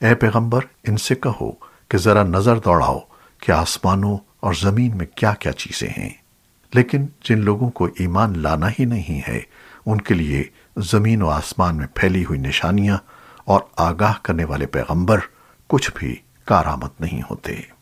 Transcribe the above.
اے پیغمبر، ان سے کہو کہ ذرا نظر دوڑاؤ کہ آسمانوں اور زمین میں کیا کیا چیزیں ہیں۔ لیکن جن لوگوں کو ایمان لانا ہی نہیں ہے، ان کے لیے زمین و آسمان میں پھیلی ہوئی نشانیاں اور آگاہ کرنے والے پیغمبر کچھ بھی کارآمد نہیں ہوتے۔